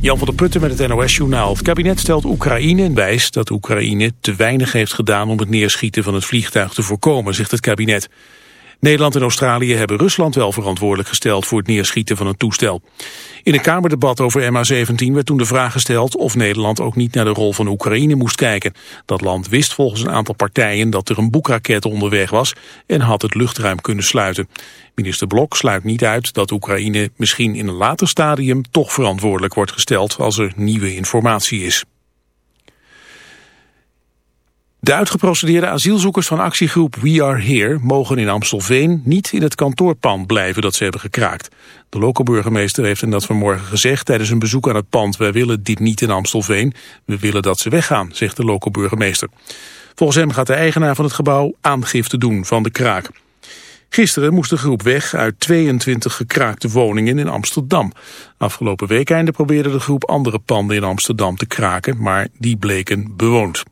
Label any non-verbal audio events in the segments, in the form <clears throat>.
Jan van der Putten met het NOS-journaal. Het kabinet stelt Oekraïne en wijst dat Oekraïne te weinig heeft gedaan om het neerschieten van het vliegtuig te voorkomen, zegt het kabinet. Nederland en Australië hebben Rusland wel verantwoordelijk gesteld voor het neerschieten van een toestel. In een Kamerdebat over MH17 werd toen de vraag gesteld of Nederland ook niet naar de rol van Oekraïne moest kijken. Dat land wist volgens een aantal partijen dat er een boekraket onderweg was en had het luchtruim kunnen sluiten. Minister Blok sluit niet uit dat Oekraïne misschien in een later stadium toch verantwoordelijk wordt gesteld als er nieuwe informatie is. De uitgeprocedeerde asielzoekers van actiegroep We Are Here mogen in Amstelveen niet in het kantoorpand blijven dat ze hebben gekraakt. De lokale burgemeester heeft hen dat vanmorgen gezegd tijdens een bezoek aan het pand. Wij willen dit niet in Amstelveen, we willen dat ze weggaan, zegt de lokale burgemeester. Volgens hem gaat de eigenaar van het gebouw aangifte doen van de kraak. Gisteren moest de groep weg uit 22 gekraakte woningen in Amsterdam. Afgelopen weekende probeerde de groep andere panden in Amsterdam te kraken, maar die bleken bewoond.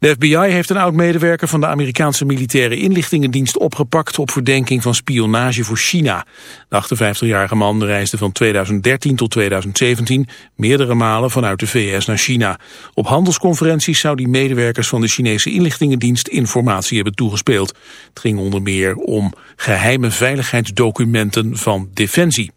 De FBI heeft een oud-medewerker van de Amerikaanse militaire inlichtingendienst opgepakt op verdenking van spionage voor China. De 58-jarige man reisde van 2013 tot 2017 meerdere malen vanuit de VS naar China. Op handelsconferenties zou die medewerkers van de Chinese inlichtingendienst informatie hebben toegespeeld. Het ging onder meer om geheime veiligheidsdocumenten van Defensie.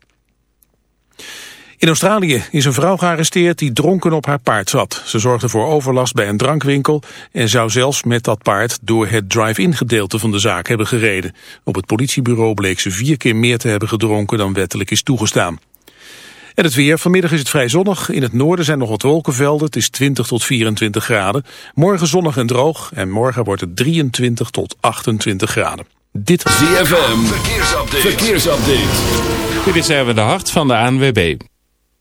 In Australië is een vrouw gearresteerd die dronken op haar paard zat. Ze zorgde voor overlast bij een drankwinkel en zou zelfs met dat paard door het drive-in gedeelte van de zaak hebben gereden. Op het politiebureau bleek ze vier keer meer te hebben gedronken dan wettelijk is toegestaan. En het weer. Vanmiddag is het vrij zonnig. In het noorden zijn nog wat wolkenvelden. Het is 20 tot 24 graden. Morgen zonnig en droog. En morgen wordt het 23 tot 28 graden. Dit is ZFM. Verkeersupdate. Verkeersupdate. Dit is even de hart van de ANWB.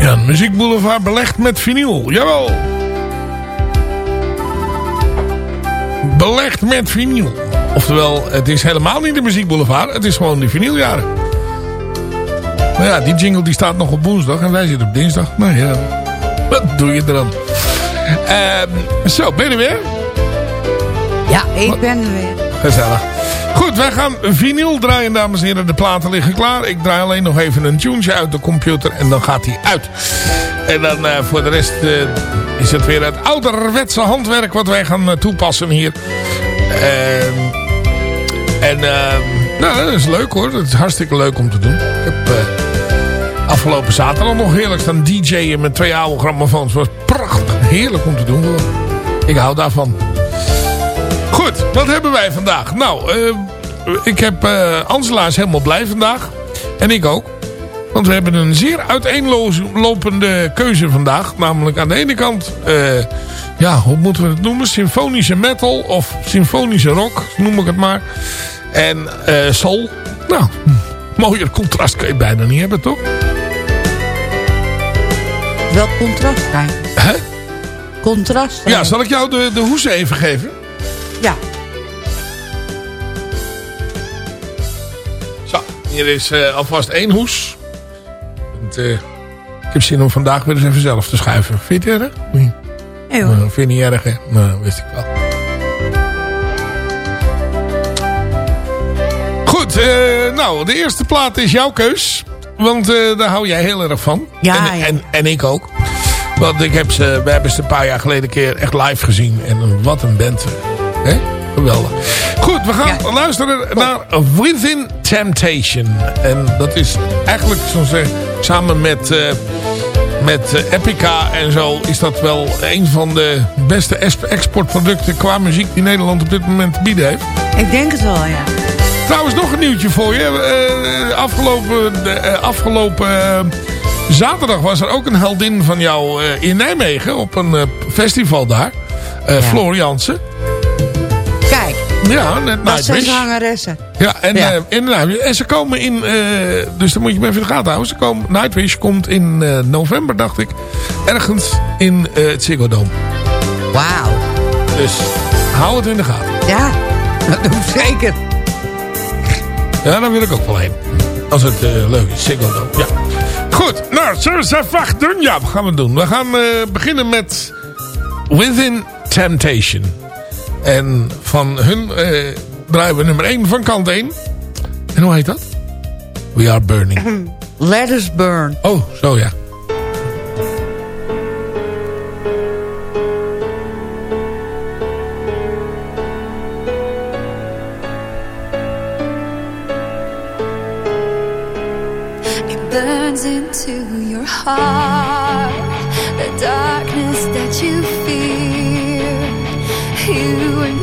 Ja, Muziek Boulevard belegd met vinyl. Jawel. Belegd met vinyl. Oftewel, het is helemaal niet de Muziek Boulevard. Het is gewoon de vinyljaren. Maar ja, die jingle die staat nog op woensdag en wij zitten op dinsdag. Nou ja, wat doe je er dan? Ehm, zo, ben je er weer? Ja, ik ben er weer. Gezellig. Goed, wij gaan vinyl draaien, dames en heren. De platen liggen klaar. Ik draai alleen nog even een tunesje uit de computer en dan gaat hij uit. En dan eh, voor de rest eh, is het weer het ouderwetse handwerk wat wij gaan eh, toepassen hier. Ehm, en ehm, nou, dat is leuk hoor. Dat is hartstikke leuk om te doen. Ik heb afgelopen zaterdag nog heerlijk staan DJ'en met twee oude grammofoons. Het was prachtig. Heerlijk om te doen hoor. Ik hou daarvan. Goed, wat hebben wij vandaag? Nou, eh, ik heb eh Angela is helemaal blij vandaag. En ik ook. Want we hebben een zeer uiteenlopende keuze vandaag. Namelijk aan de ene kant, eh, ja, hoe moeten we het noemen? Symfonische metal of symfonische rock, noem ik het maar. En eh soul. Nou, hm, mooier contrast kun je bijna niet hebben, toch? Welk contrast? Hè? Contrast Ja, zal ik jou de, de hoesen even geven? Ja. Zo, hier is eh, alvast één hoes. Want, eh, ik heb zin om vandaag weer eens even zelf te schuiven. Vind je het erg? Nee. Hoor. Nou, vind je niet erg, hè? Nou, wist ik wel. Goed, eh, nou, de eerste plaat is jouw keus. Want daar hou jij heel erg van. Ja, en, ja. En, en ik ook. Want ik heb ze, we hebben ze een paar jaar geleden een keer echt live gezien. En wat een band. Hè? Geweldig. Goed, we gaan Ja. luisteren naar Within Temptation. En dat is eigenlijk, zo zeggen, samen met... eh, met eh, Epica en zo is dat wel een van de beste es- exportproducten qua muziek die Nederland op dit moment te bieden heeft. Ik denk het wel, ja. Trouwens nog een nieuwtje voor je. Eh, afgelopen afgelopen zaterdag was er ook een heldin van jou in Nijmegen op een festival daar. Eh Floor Jansen. Ja, net dat zijn zangeressen. Ja, en, Ja. eh, Nijmegen. en ze komen in, eh, dus dan moet je me even in de gaten houden. Ze komen, Nightwish komt in eh, november, dacht ik, ergens in het Ziggo Dome. Wauw. Dus hou het in de gaten. Ja, dat doe ik zeker. Ja, daar wil ik ook wel heen. Als het leuk is, Ziggo Dome. Ja. Goed, nou, zullen even wachten? Ja, wat gaan we doen? We gaan beginnen met Within Temptation. En van hun eh, draaien we nummer 1 van kant 1. En hoe heet dat? We Are Burning. <clears throat> Let us burn. Oh, zo ja. It burns into your heart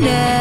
Yeah.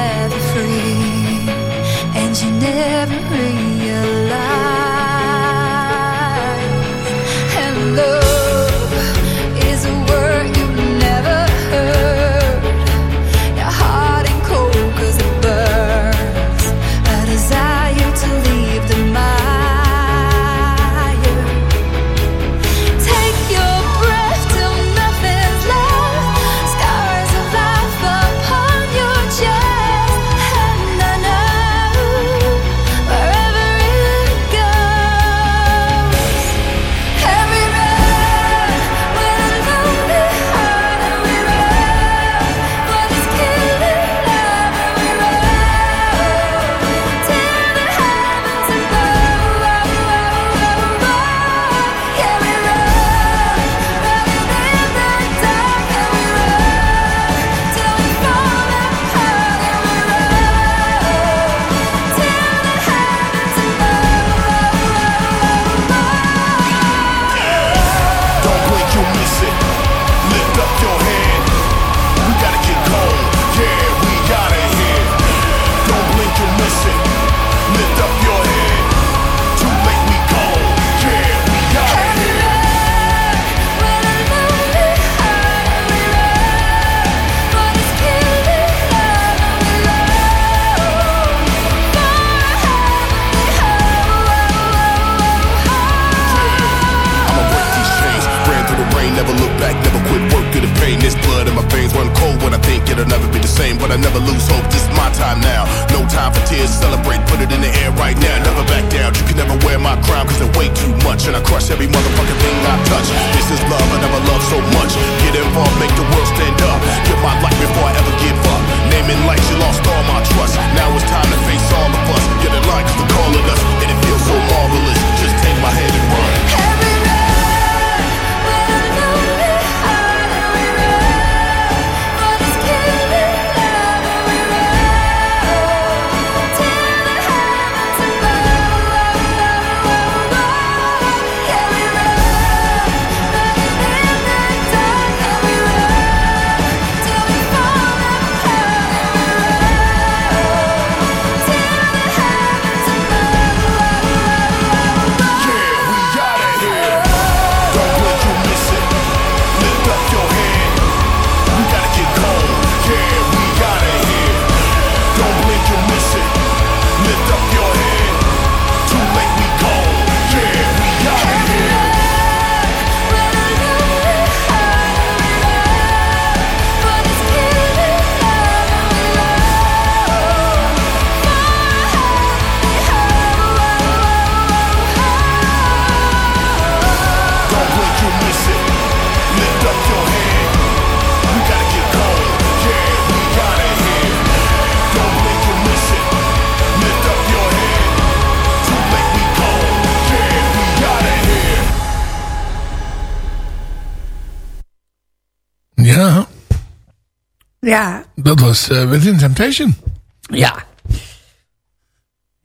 Dat was eh, Within Temptation. ja.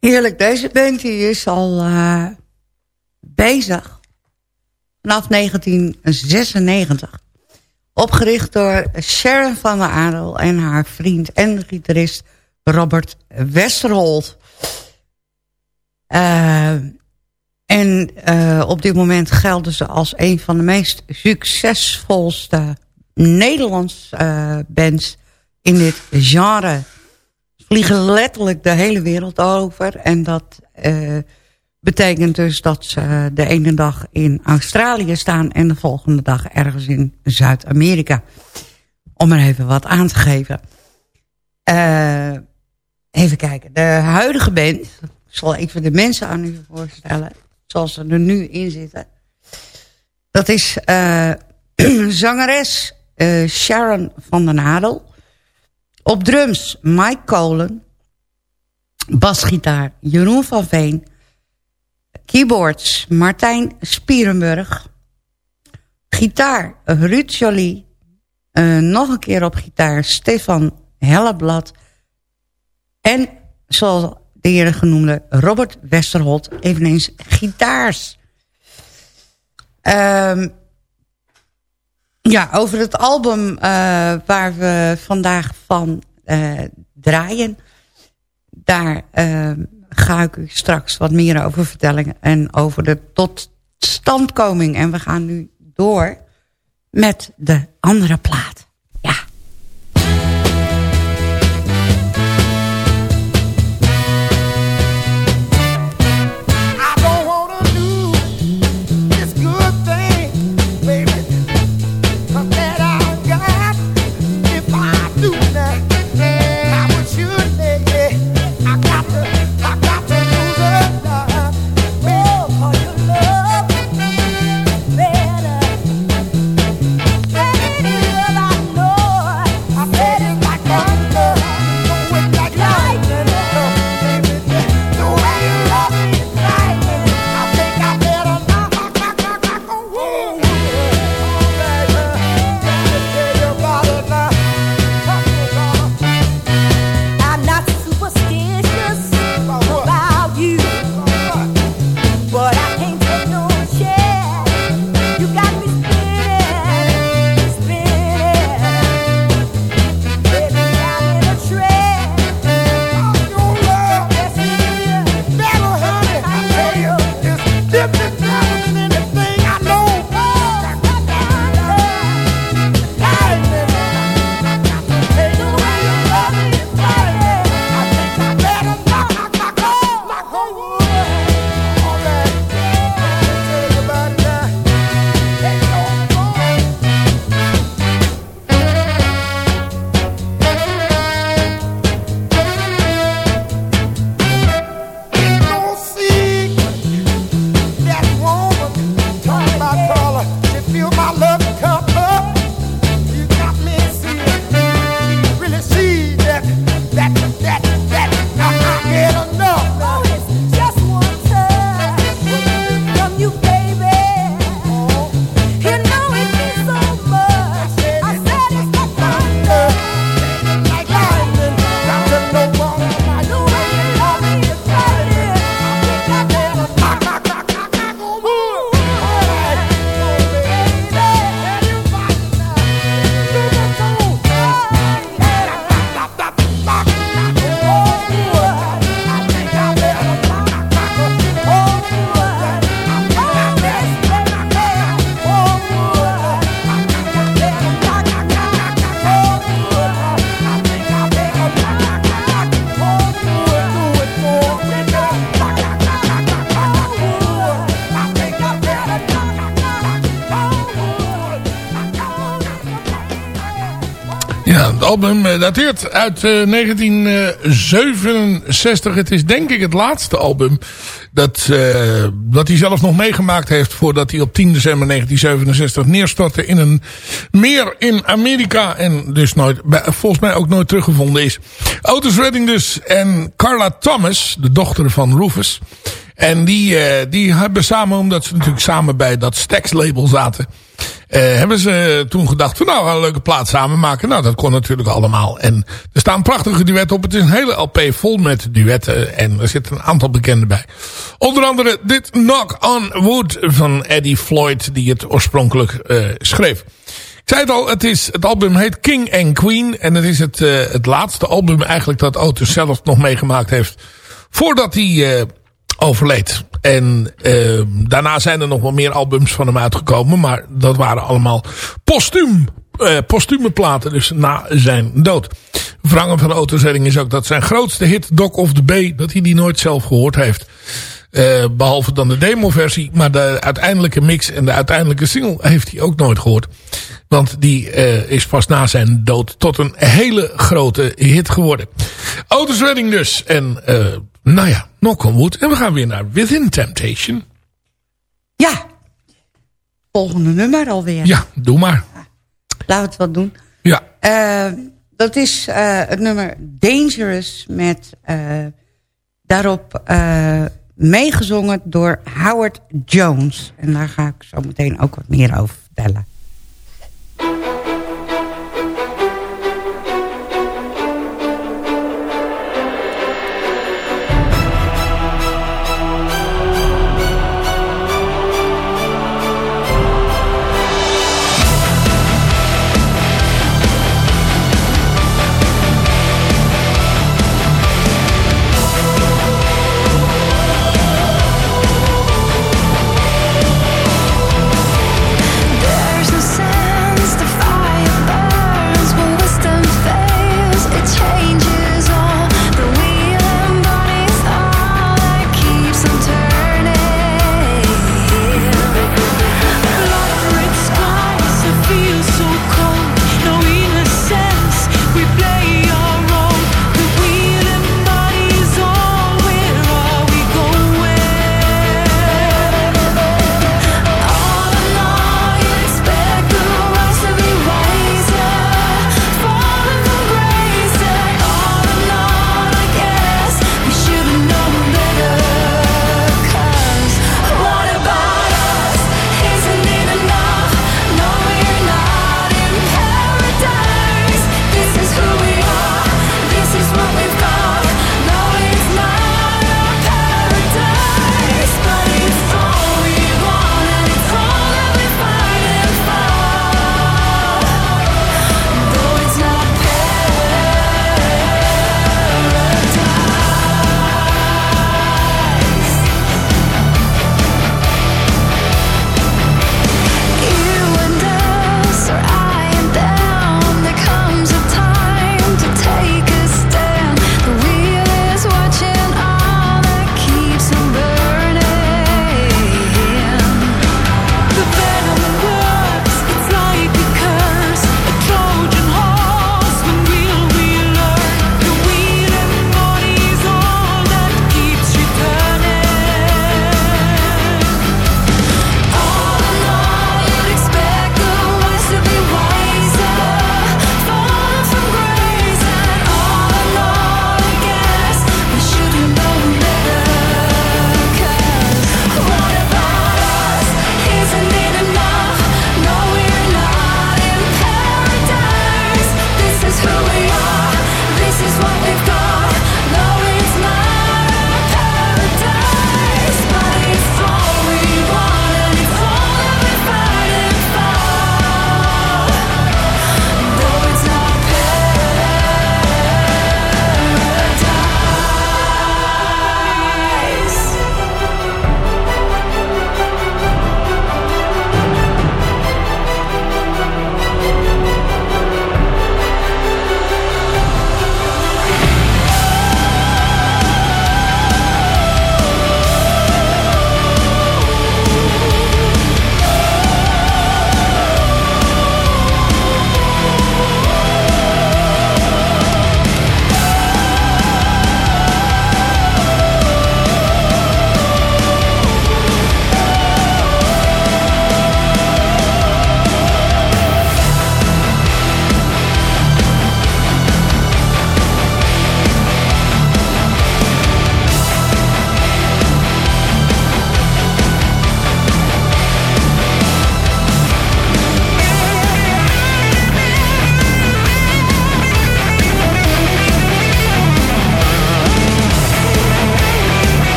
Heerlijk, deze band die is al eh, bezig. Vanaf 1996. Opgericht door Sharon van der Adel en haar vriend en gitarist Robert Westerholt. Eh, en eh, op dit moment gelden ze als een van de meest succesvolste Nederlandse eh, bands in dit genre. Vliegen letterlijk de hele wereld over. En dat eh, betekent dus dat ze de ene dag in Australië staan... en de volgende dag ergens in Zuid-Amerika. Om er even wat aan te geven. Eh, even kijken. De huidige band... Ik zal even de mensen aan u voorstellen. Zoals ze er nu in zitten. Dat is eh, <clears throat> zangeres Sharon van den Adel. Op drums Mike Kolen. Basgitaar Jeroen van Veen. Keyboards Martijn Spierenburg. Gitaar Ruud Jolie. Eh, nog een keer op gitaar Stefan Helleblad. En zoals de eerder genoemde Robert Westerholt eveneens gitaars. Ehm, ja, over het album eh, waar we vandaag van eh, draaien... daar eh, ga ik u straks wat meer over vertellen... en over de totstandkoming. En we gaan nu door met de andere plaat. Dateert uit eh, 1967. Het is denk ik het laatste album dat, eh, dat hij zelf nog meegemaakt heeft... voordat hij op 10 december 1967 neerstortte in een meer in Amerika... en dus nooit, volgens mij ook nooit teruggevonden is. Otis Redding dus en Carla Thomas, de dochter van Rufus... En die, eh, die hebben samen, omdat ze natuurlijk samen bij dat Stax label zaten... eh, hebben ze toen gedacht van nou, een leuke plaat samen maken. Nou, dat kon natuurlijk allemaal. En er staan prachtige duetten op. Het is een hele LP vol met duetten. En er zitten een aantal bekende bij. Onder andere dit Knock on Wood van Eddie Floyd, die het oorspronkelijk eh, schreef. Ik zei het al, het, is, het album heet King and Queen. En het is het, eh, het laatste album eigenlijk dat Otis zelf nog meegemaakt heeft. Voordat hij eh, overleed. En eh, daarna zijn er nog wel meer albums van hem uitgekomen. Maar dat waren allemaal postuum, eh, postume platen. Dus na zijn dood. Verhangen van Redding is ook dat zijn grootste hit, Doc of the Bay, dat hij die nooit zelf gehoord heeft. Eh, behalve dan de demoversie. Maar de uiteindelijke mix en de uiteindelijke single heeft hij ook nooit gehoord. Want die eh, is pas na zijn dood tot een hele grote hit geworden. Otis dus. En eh, nou ja, knock on wood. En we gaan weer naar Within Temptation. Ja. Volgende nummer alweer. Ja, doe maar. Laten we het wat doen. Ja. Eh, dat is eh, het nummer Dangerous met eh, daarop meegezongen door Howard Jones. En daar ga ik zo meteen ook wat meer over vertellen.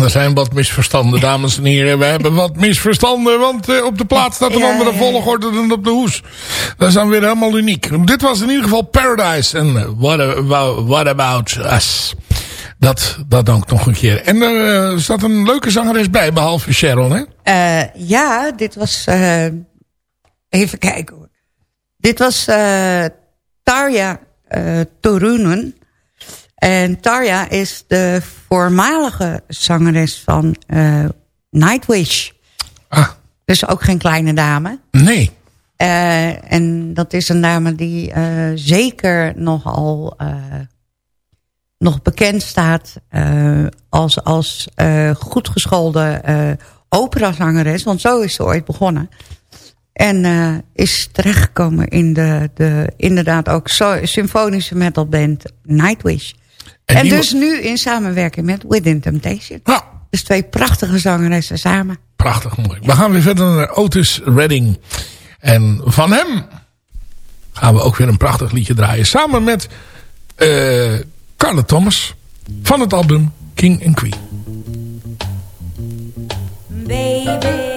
<laughs> er zijn wat misverstanden, dames en heren. We hebben wat misverstanden, want eh, op de plaats staat een Ja, andere ja, ja. volgorde dan op de hoes. Dat is dan weer helemaal uniek. Dit was in ieder geval Paradise en eh, What, About- What About Us. Dat, dat dan ook nog een keer. En er eh, zat een leuke zangeres bij, behalve Sharon, hè? Eh, ja, dit was... eh, even kijken hoor. Dit was eh, Tarja eh Torunen. En Tarja is de voormalige zangeres van eh, Nightwish. Ah, Dus ook geen kleine dame. nee. Eh, en dat is een dame die eh, zeker nogal nog bekend staat als, als goed geschoolde operazangeres. Want zo is ze ooit begonnen. En is terechtgekomen in de, de inderdaad ook symfonische metalband Nightwish. En dus nu in samenwerking met Within Temptation. Nou, Dus twee prachtige zangeressen samen. prachtig mooi. We gaan weer verder naar Otis Redding. En van hem gaan we ook weer een prachtig liedje draaien. Samen met eh Carla Thomas van het album King and Queen. Baby,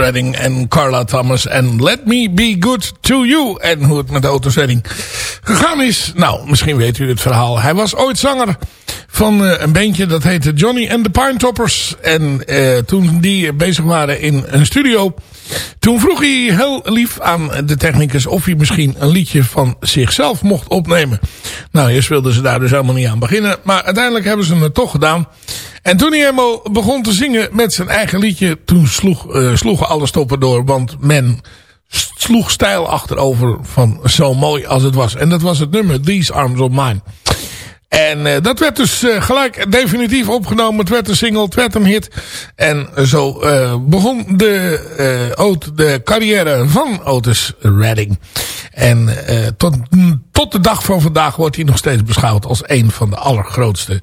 Redding en Carla Thomas. En Let Me Be Good To You. En hoe het met Otis Redding gegaan is. Nou, misschien weet u het verhaal. Hij was ooit zanger van eh, een bandje dat heette Johnny and the Pine Toppers. En eh, toen die bezig waren in een studio... Toen vroeg hij heel lief aan de technicus of hij misschien een liedje van zichzelf mocht opnemen. Nou, eerst wilden ze daar dus helemaal niet aan beginnen. Maar uiteindelijk hebben ze het toch gedaan. En toen hij helemaal begon te zingen met zijn eigen liedje... toen sloeg, eh, sloegen alle stoppen door. Want men sloeg stijl achterover van zo mooi als het was. En dat was het nummer These Arms of Mine. En uh, dat werd dus uh, gelijk definitief opgenomen. Het werd een single, het werd een hit. En zo uh, begon de, Oot, de carrière van Otis Redding. En tot, tot de dag van vandaag wordt hij nog steeds beschouwd als een van de allergrootste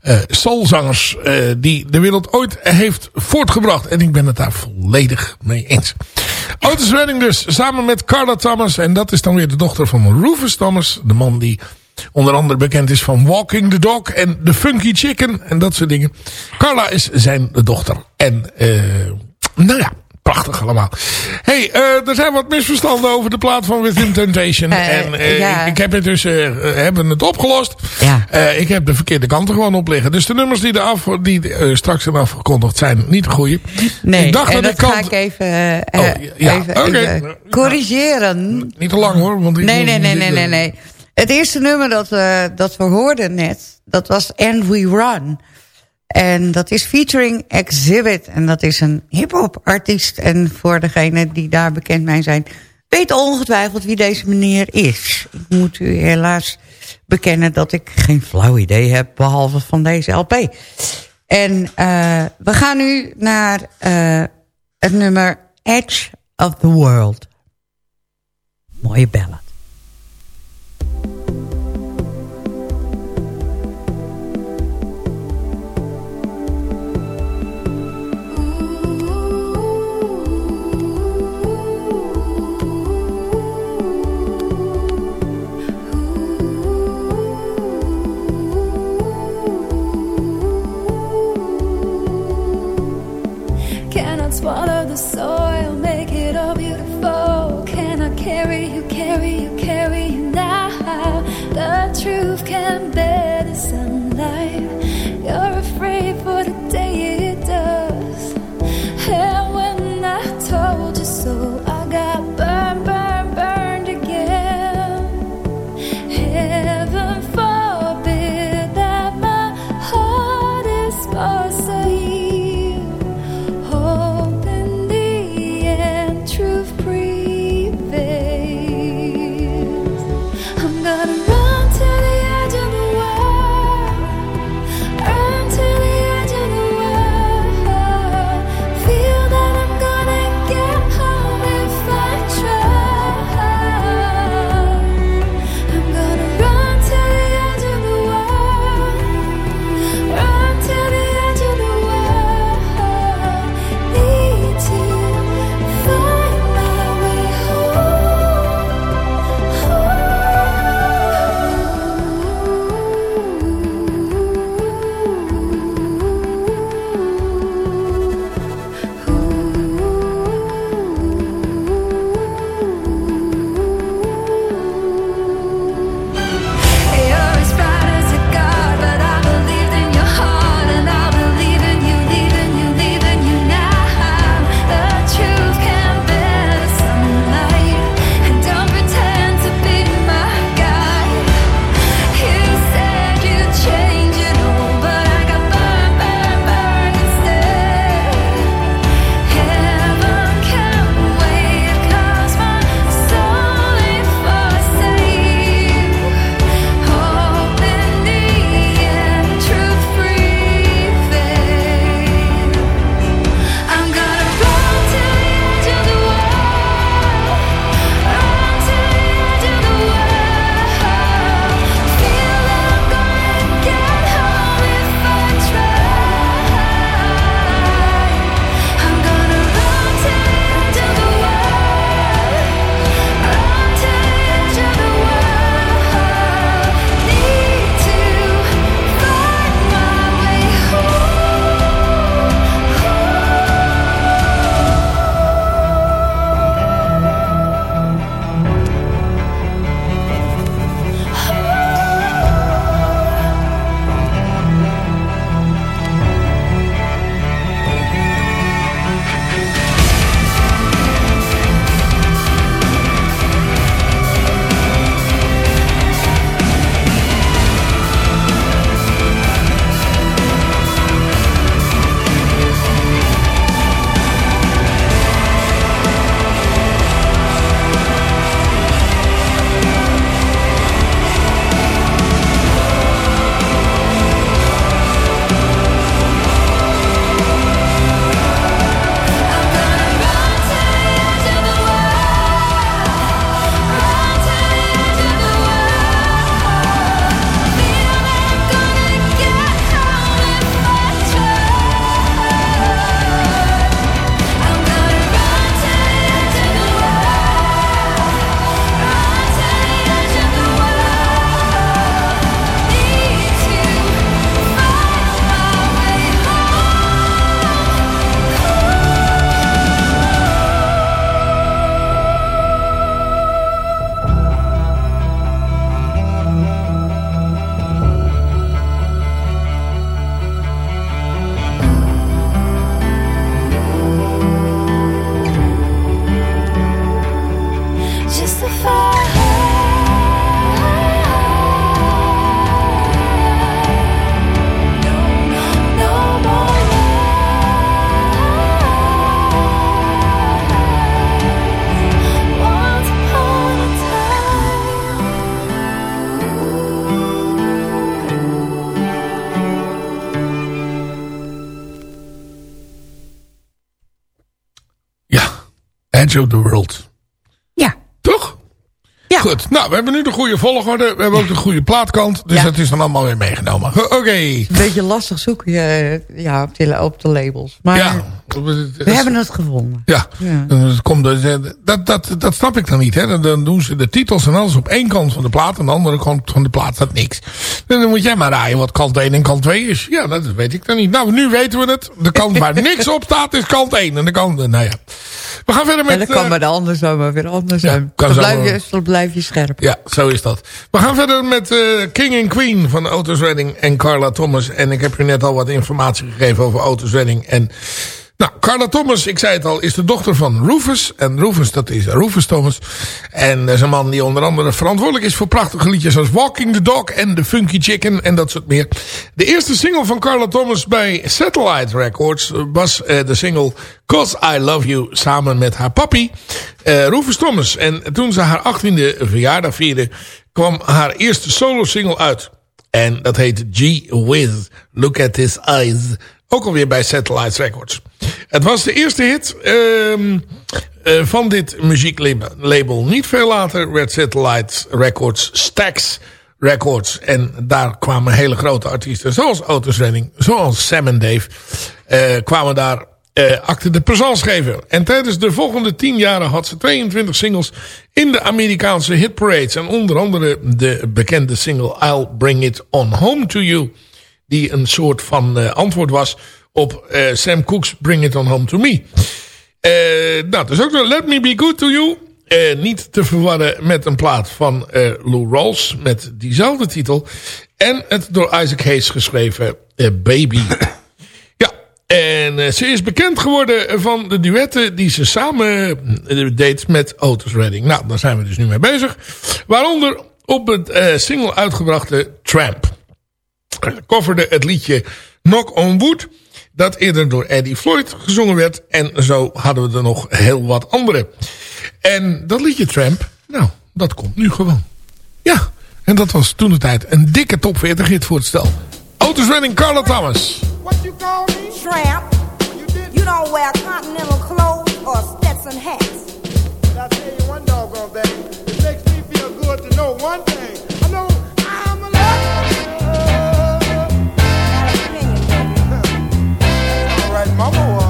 eh, soulzangers eh, die de wereld ooit heeft voortgebracht. En ik ben het daar volledig mee eens. Otis Redding dus, samen met Carla Thomas. En dat is dan weer de dochter van Rufus Thomas. De man die onder andere bekend is van Walking the Dog en The Funky Chicken en dat soort dingen. Carla is zijn dochter. En eh, nou ja, prachtig allemaal. hey, eh, er zijn wat misverstanden over de plaat van Within Temptation. Eh, en ja. ik, ik heb het dus hebben het opgelost. Ja. Ik heb de verkeerde kant er gewoon op liggen. Dus de nummers die, er af, die straks zijn afgekondigd zijn niet de goede. Nee, ik dacht dat dat ik ga ik even, eh, Oh, ja, even, corrigeren. Niet te lang hoor. Want Nee, nee, nee, nee, nee. Het eerste nummer dat we, dat we hoorden net, dat was And We Run. En dat is featuring Exhibit. En dat is een hip-hop artiest. En voor degenen die daar bekend mee zijn, weet ongetwijfeld wie deze meneer is. Ik moet u helaas bekennen dat ik geen flauw idee heb, behalve van deze LP. En eh, we gaan nu naar eh, het nummer Edge of the World. Mooie ballad. Edge of the World. Ja. Toch? Ja. Goed. Nou, we hebben nu de goede volgorde. We hebben ook de goede plaatkant. Dus Ja. dat is dan allemaal weer meegenomen. Oké. Een beetje lastig zoeken eh, ja, op, de, op de labels. Maar Ja. We hebben het gevonden. Ja, Ja. Dat, komt, dus, eh, dat, dat, dat snap ik dan niet. Hè. Dan- Dan doen ze de titels en alles op één kant van de plaat. En aan de andere kant van de plaat staat niks. En dan moet jij maar raaien wat kant 1 en kant 2 is. Ja, dat weet ik dan niet. Nou, nu weten we het. De kant waar <laughs> niks op staat is kant 1. En de kant, nou ja. We gaan verder met... En dat kan eh, bij de ander zo maar weer anders ja, zijn. Dan blijf, je, dan blijf je scherp. Ja, zo is dat. We gaan verder met eh, King and Queen van Otis Redding en Carla Thomas. En ik heb u net al wat informatie gegeven over Otis Redding. En nou, Carla Thomas, ik zei het al, is de dochter van Rufus. En Rufus, dat is Rufus Thomas. En dat is een man die onder andere verantwoordelijk is voor prachtige liedjes als Walking the Dog en The Funky Chicken en dat soort meer. De eerste single van Carla Thomas bij Satellite Records was eh, de single Cause I Love You samen met haar papi, eh Rufus Thomas. En toen ze haar 18e verjaardag vierde, kwam haar eerste solo single uit. En dat heet G Wiz, Look at His Eyes. Ook alweer bij Satellite Records. Het was de eerste hit ehm, eh, van dit muzieklabel. Niet veel later werd Satellite Records Stax Records. En daar kwamen hele grote artiesten zoals Otis Redding, zoals Sam en Dave, eh, kwamen daar eh acte de présence geven. En tijdens de volgende tien jaren had ze 22 singles in de Amerikaanse hitparades. En onder andere de bekende single I'll Bring It On Home To You. Die een soort van eh, antwoord was op eh, Sam Cooke's Bring It On Home To Me. Eh nou, dus ook nog Let Me Be Good To You. Niet te verwarren met een plaat van Lou Rawls met diezelfde titel. En het door Isaac Hayes geschreven Baby. Ja, en ze is bekend geworden van de duetten die ze samen deed met Otis Redding. Nou, daar zijn we dus nu mee bezig. Waaronder op het single uitgebrachte Tramp. Coverde het liedje Knock on Wood. Dat eerder door Eddie Floyd gezongen werd. En zo hadden we er nog heel wat andere. En dat liedje Tramp, nou, dat komt nu gewoon. Ja, en dat was toen de tijd een dikke top 40 hit voor het stel. Otis Redding, Carla Thomas. What you call me? Tramp. You did. You don't wear continental clothes or Stetson hats. But I tell you one doggone thing. It makes me feel good to know one thing. vamos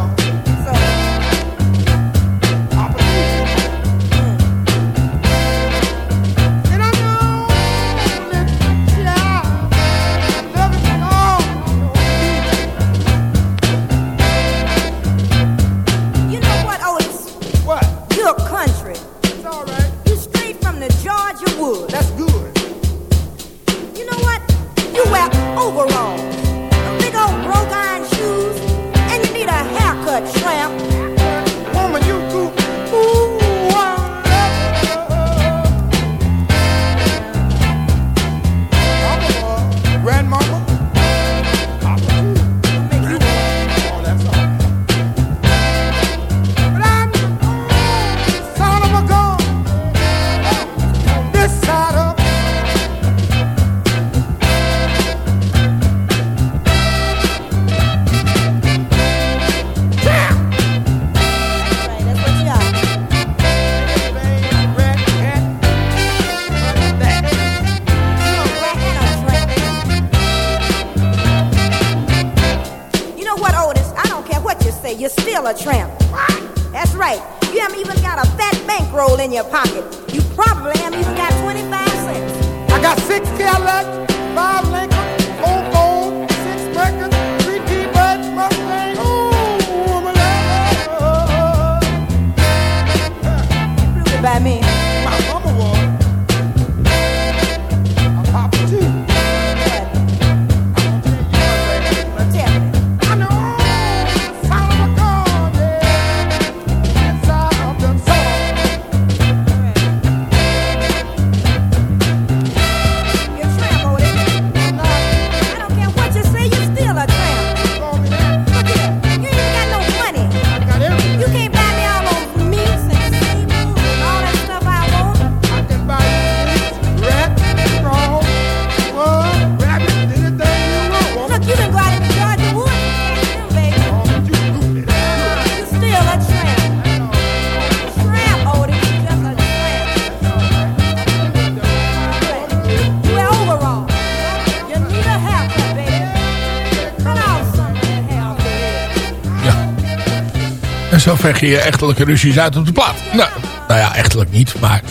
Vecht je je echtelijke ruzies uit op de plaat. Nou, nou ja, echtelijk niet, maar...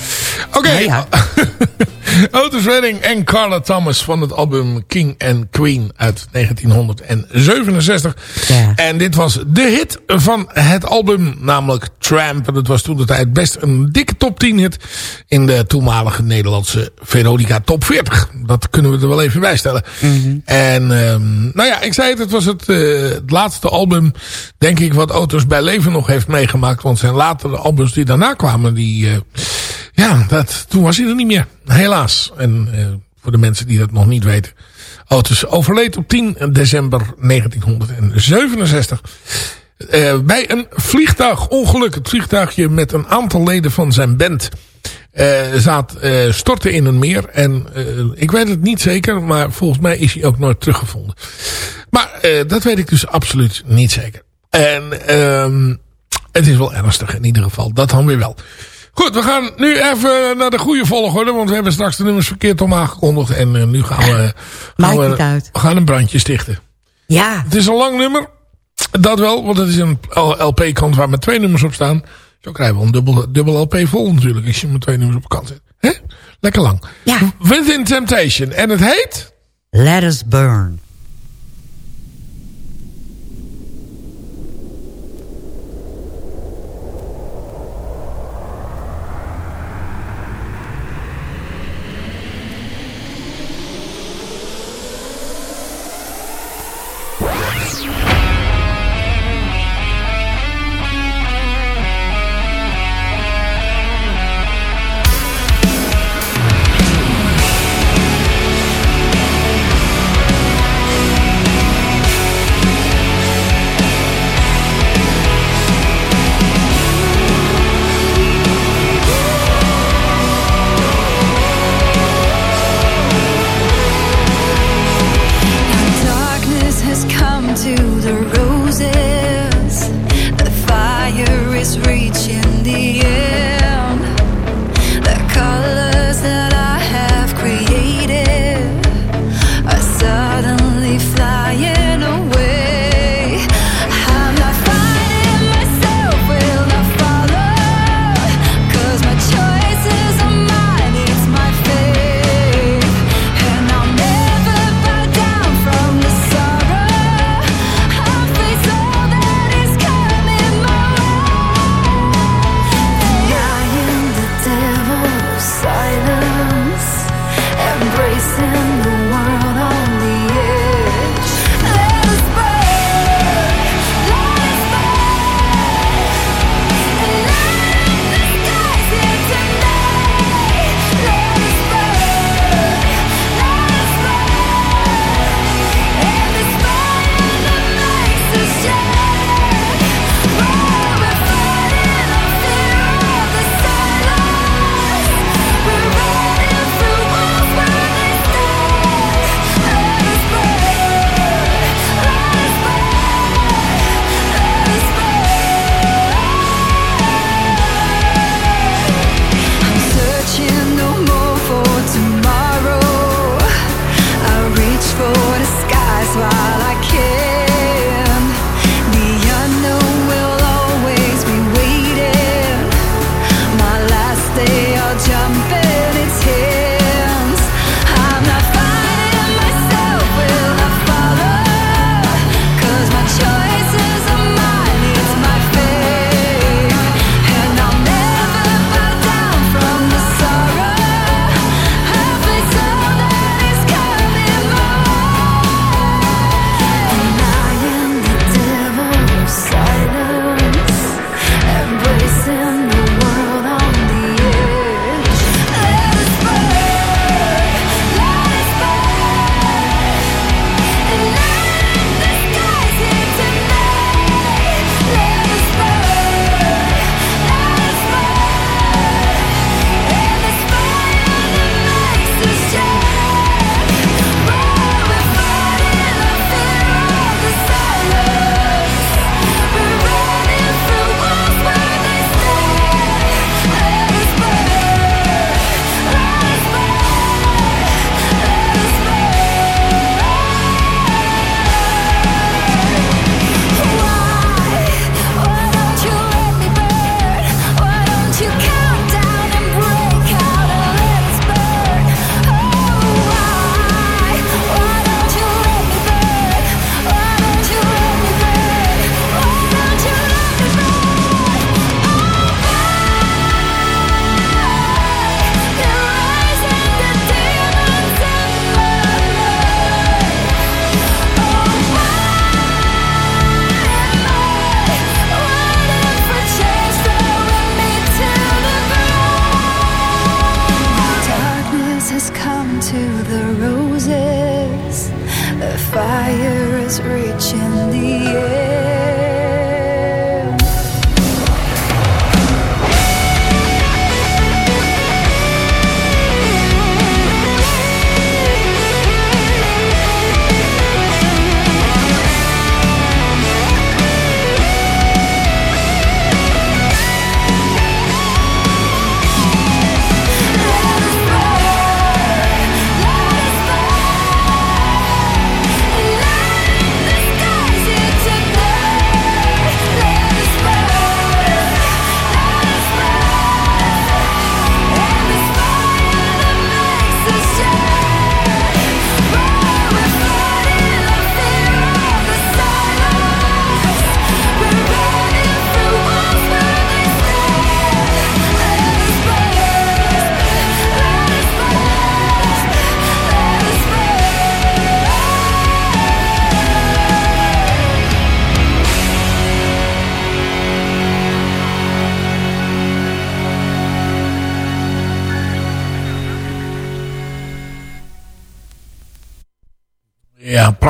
Oké. Ja, ja. <laughs> <laughs> Otis Redding en Carla Thomas van het album King and Queen uit 1967. Ja. En dit was de hit van het album, namelijk Tramp. En dat was toen de tijd best een dikke top 10 hit in de toenmalige Nederlandse Veronica Top 40. Dat kunnen we er wel even bij stellen. En ehm, nou ja, ik zei het, het was het, eh, het laatste album, denk ik, wat Otis bij leven nog heeft meegemaakt. Want zijn latere albums die daarna kwamen, die... eh, ja, dat, toen was hij er niet meer. Helaas. En eh, voor de mensen die dat nog niet weten. Otis overleed op 10 december 1967. eh, bij een vliegtuigongeluk. Het vliegtuigje met een aantal leden van zijn band eh, zat, stortte in een meer. En ik weet het niet zeker, maar volgens mij is hij ook nooit teruggevonden. Maar dat weet ik dus absoluut niet zeker. En ehm, het is wel ernstig in ieder geval. Dat dan weer wel. Goed, we gaan nu even naar de goede volgorde. Want we hebben straks de nummers verkeerd om aangekondigd. En eh, nu gaan we, gaan we, we gaan een brandje stichten. Ja, Het is een lang nummer. Dat wel, want het is een LP-kant waar met twee nummers op staan. Zo krijgen we een dubbel, dubbel LP vol natuurlijk. Als je met twee nummers op de kant zet. Hè? Lekker lang. Ja. Within Temptation. En het heet... Let Us Burn.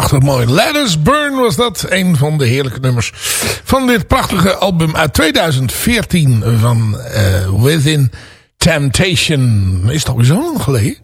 Prachtig mooi. Let Us Burn was dat. Een van de heerlijke nummers van dit prachtige album uit 2014 van eh, Within Temptation. Is het alweer zo lang geleden?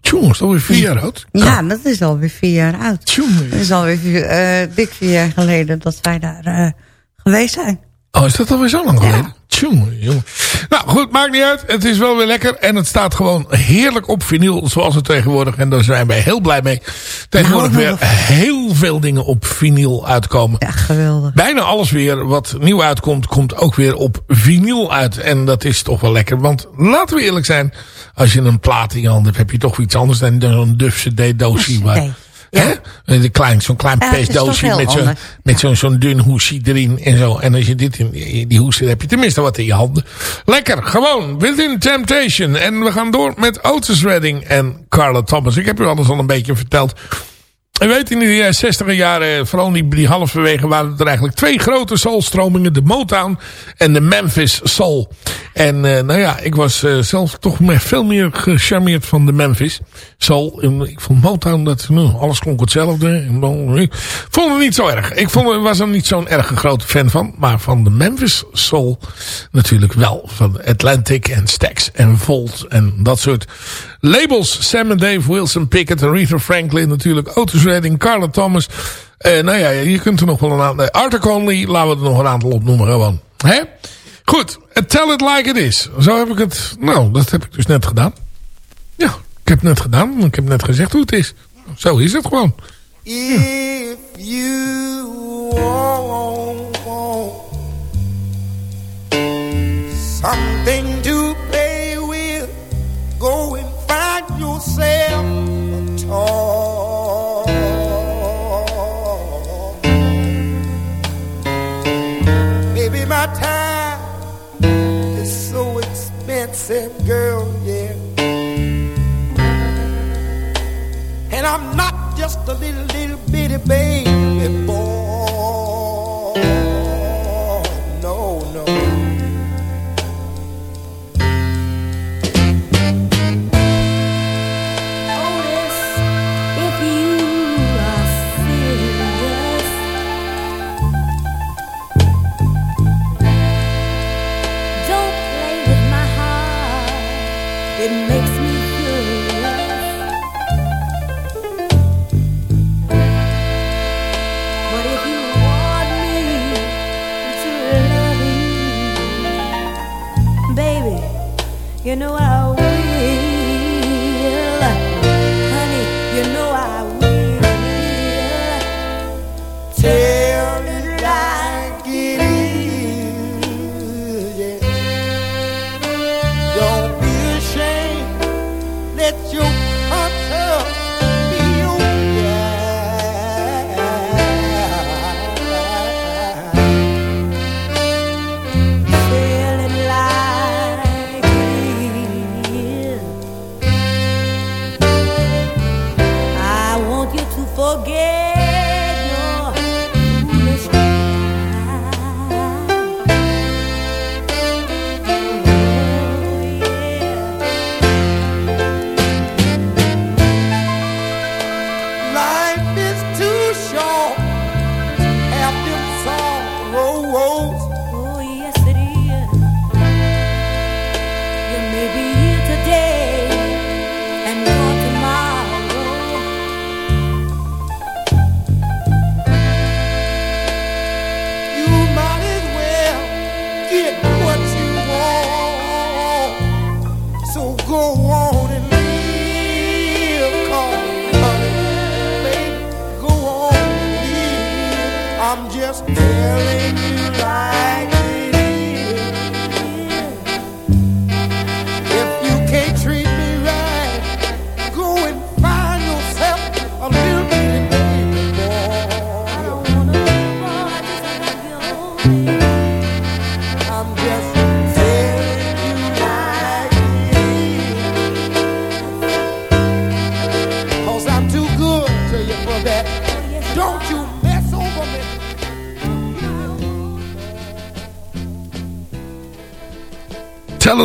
Tjonge, is het alweer vier jaar oud? Ja, dat is alweer vier jaar oud. Tjonge. Dat is alweer vier, eh, dik vier jaar geleden dat wij daar eh, geweest zijn. Oh, is dat alweer zo lang geleden? Tjonge, jongen. Nou goed, maakt niet uit. Het is wel weer lekker. En het staat gewoon heerlijk op vinyl zoals het tegenwoordig. En daar zijn wij heel blij mee. Tegenwoordig Nou, weer heel veel dingen op vinyl uitkomen. Ja, geweldig. Bijna alles weer wat nieuw uitkomt, komt ook weer op vinyl uit. En dat is toch wel lekker. Want laten we eerlijk zijn. Als je een plaat in je hand hebt, heb je toch iets anders dan zo'n duf cd-doosje. Ja. Hè? Een klein- Zo'n klein Ja, pestdoosje met zo'n met zo'n zo'n dun hoesje erin en zo. En als je dit in die hoes zit, heb je tenminste wat in je handen. Lekker, gewoon. Within Temptation. En we gaan door met Otis Redding en Carla Thomas. Ik heb u alles al een beetje verteld. Je weet, in de jaren 60 jaren, vooral die, die halfwege, waren er eigenlijk twee grote soulstromingen. De Motown en de Memphis Soul. En eh, nou ja, ik was eh, zelf toch veel meer gecharmeerd van de Memphis Soul. En ik vond Motown, dat, nou, alles klonk hetzelfde. En Ik vond het niet zo erg. Ik vond, was er niet zo'n erg grote fan van. Maar van de Memphis Soul natuurlijk wel. Van Atlantic en Stax en Volt en dat soort labels. Sam en Dave, Wilson Pickett, Aretha Franklin natuurlijk. Otis Redding, Carla Thomas. Eh, nou ja, je kunt er nog wel een aantal... Arthur Conley, laten we er nog een aantal opnoemen gewoon. Hè? Goed, tell it like it is. Zo heb ik het... Nou, dat heb ik dus net gedaan. Ja, ik heb het net gedaan. Ik heb net gezegd hoe het is. Zo is het gewoon. If you want something to a little, little bitty baby boy.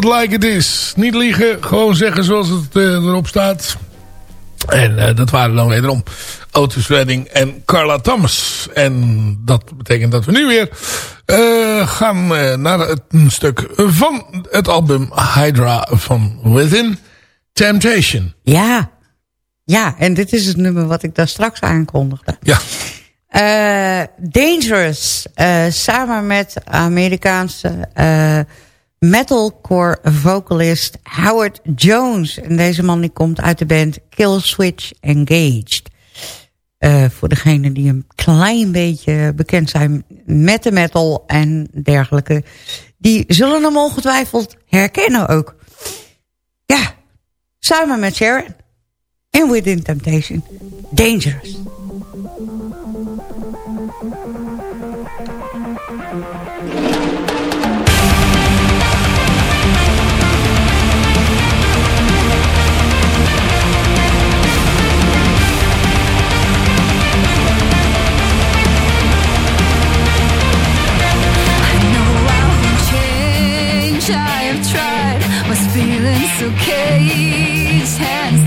Like it is. Niet liegen, gewoon zeggen zoals het eh, erop staat. En eh, dat waren dan wederom Otis Redding en Carla Thomas. En dat betekent dat we nu weer eh, gaan naar het, een stuk van het album Hydra van Within Temptation. Ja. Ja, en dit is het nummer wat ik daar straks aankondigde. Ja. Dangerous. samen met Amerikaanse metalcore vocalist Howard Jones. En deze man die komt uit de band Killswitch Engaged. Eh, voor degenen die een klein beetje bekend zijn met de metal en dergelijke. Die zullen hem ongetwijfeld herkennen ook. Ja, samen met Sharon. En Within Temptation. Dangerous. It's okay, hands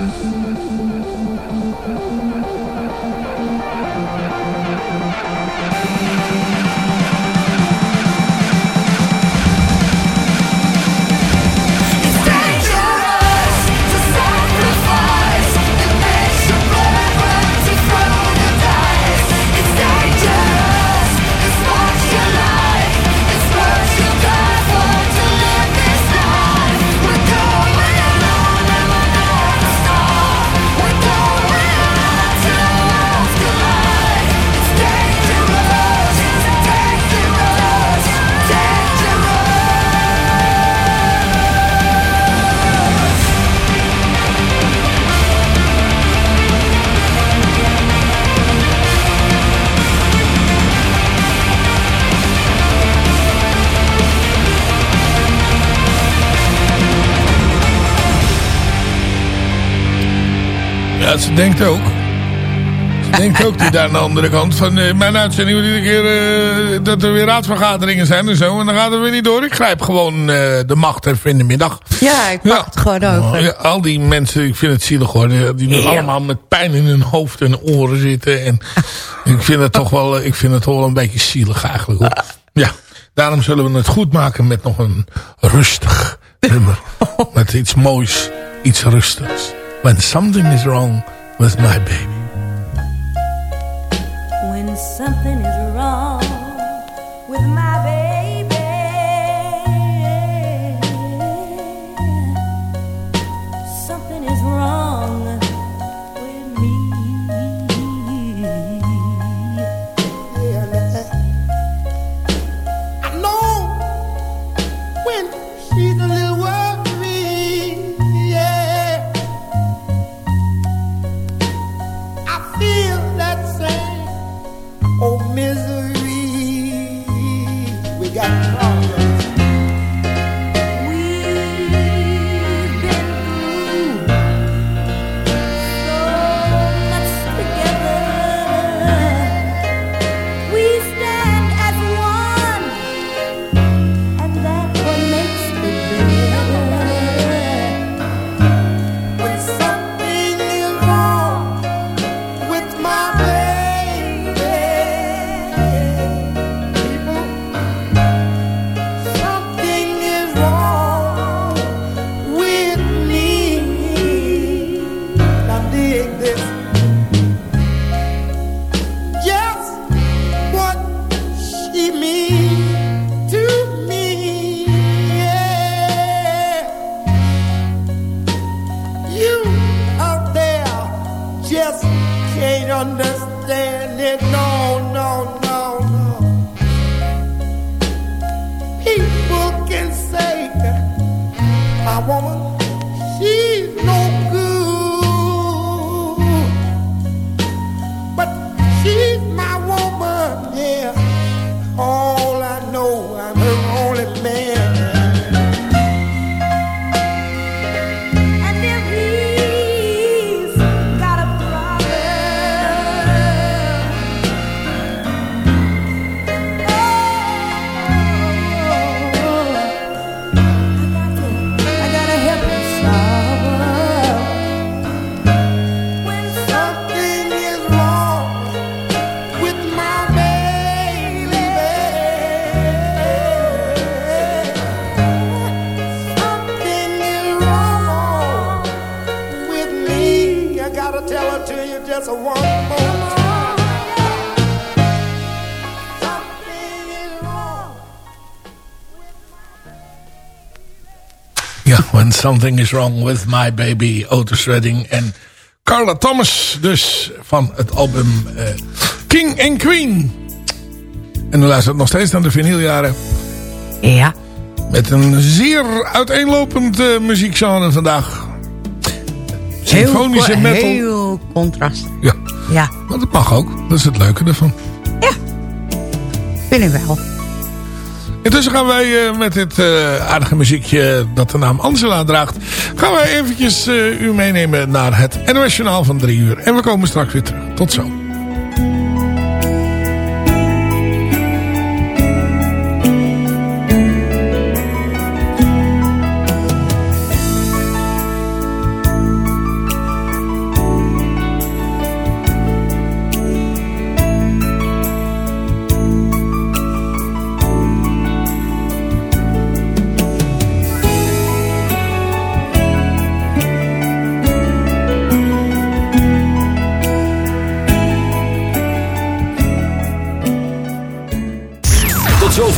Thank you. Ja, ze denkt ook. Ze denkt ook die daar aan de andere kant van eh, mijn uitzending moet iedere keer eh, dat er weer raadsvergaderingen zijn en zo. En dan gaat het weer niet door. Ik grijp gewoon eh, de macht even in de middag. Ja, ik pak het gewoon over. Ja, al die mensen, ik vind het zielig hoor. Die, Ja. allemaal met pijn in hun hoofd en oren zitten. En <laughs> ik vind het toch wel, ik vind het wel een beetje zielig eigenlijk hoor. Ja, daarom zullen we het goed maken met nog een rustig <laughs> nummer. Met iets moois, iets rustigs. When something is wrong with my baby. when something something is wrong with my baby, Otis Redding en Carla Thomas. Dus van het album eh, King and Queen. En u luistert nog steeds naar de vinyljaren. Ja. Met een zeer uiteenlopend eh, muziekgenre vandaag. Symfonische heel, metal. Heel contrast. Ja, Ja, maar dat mag ook. Dat is het leuke ervan. vind ik wel. Intussen gaan wij eh, met dit eh, aardige muziekje dat de naam Angela draagt... gaan wij eventjes eh, u meenemen naar het NOS Journaal van drie uur. En we komen straks weer terug. Tot zo.